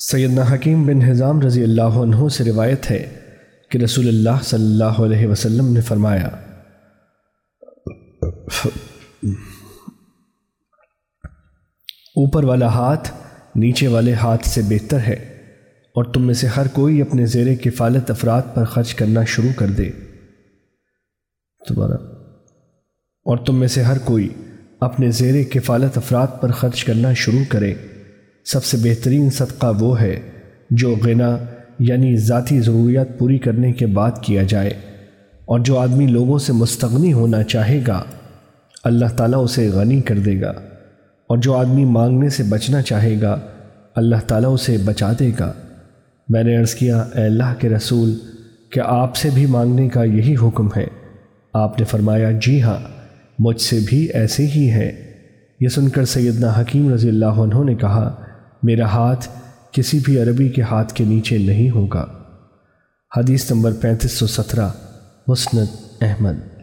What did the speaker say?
سیدنا حکیم بن حضام رضی اللہ عنہ سے روایت ہے کہ رسول اللہ صلی اللہ علیہ وسلم نے فرمایا، اوپر والا ہاتھ نیچے والے ہاتھ سے بہتر ہے اور تم میں سے ہر کوئی اپنے زیر کفالت افراد پر خرچ کرنا شروع کر دے۔ دوبارہ۔ اور تم میں سے ہر کوئی اپنے زیر کفالت افراد پر خرچ کرنا شروع کرے۔ سب سے بہترین صدقہ وہ ہے جو غنا یعنی ذاتی ضروریات پوری کرنے کے بعد کیا جائے۔ اور جو آدمی لوگوں سے مستغنی ہونا چاہے گا، اللہ تعالیٰ اسے غنی کر دے گا۔ اور جو آدمی مانگنے سے بچنا چاہے گا، اللہ تعالیٰ اسے بچا دے گا۔ میں نے عرض کیا، اے اللہ کے رسول کہ آپ سے بھی مانگنے کا یہی حکم ہے؟ آپ نے فرمایا جی ہاں مجھ سے بھی ایسے ہی ہے یہ سن کر سیدنا حکیم رضی اللہ عنہ نے کہا میرا ہاتھ کسی بھی عربی کے ہاتھ کے نیچے نہیں ہوگا۔ حدیث نمبر پینتیس سو سترہ، مسند احمد۔